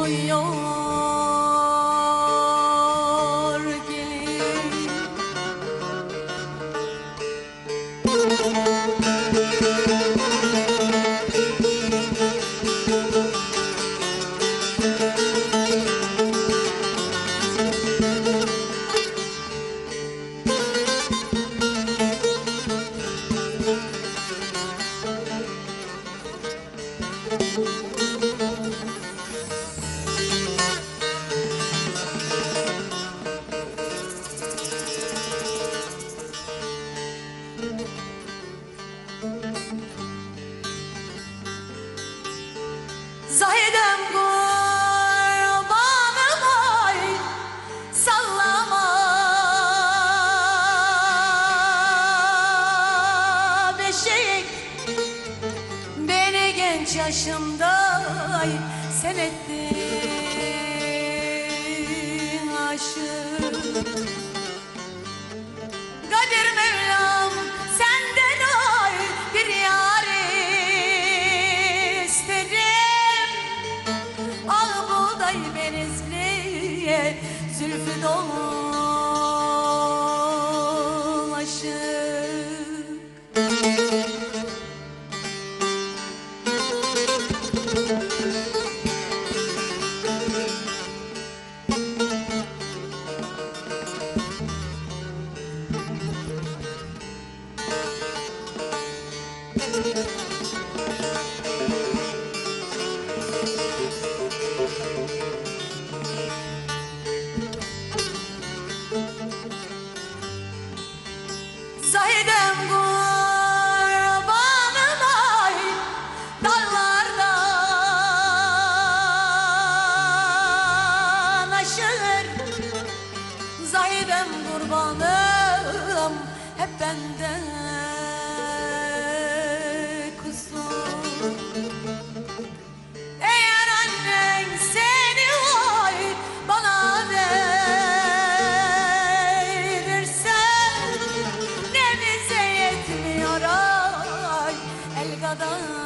oluyor gelin genç yaşımda ay sen ettin aşık Sahiden kurbanım ay Dallardan aşılır Zahidem kurbanım hep benden 我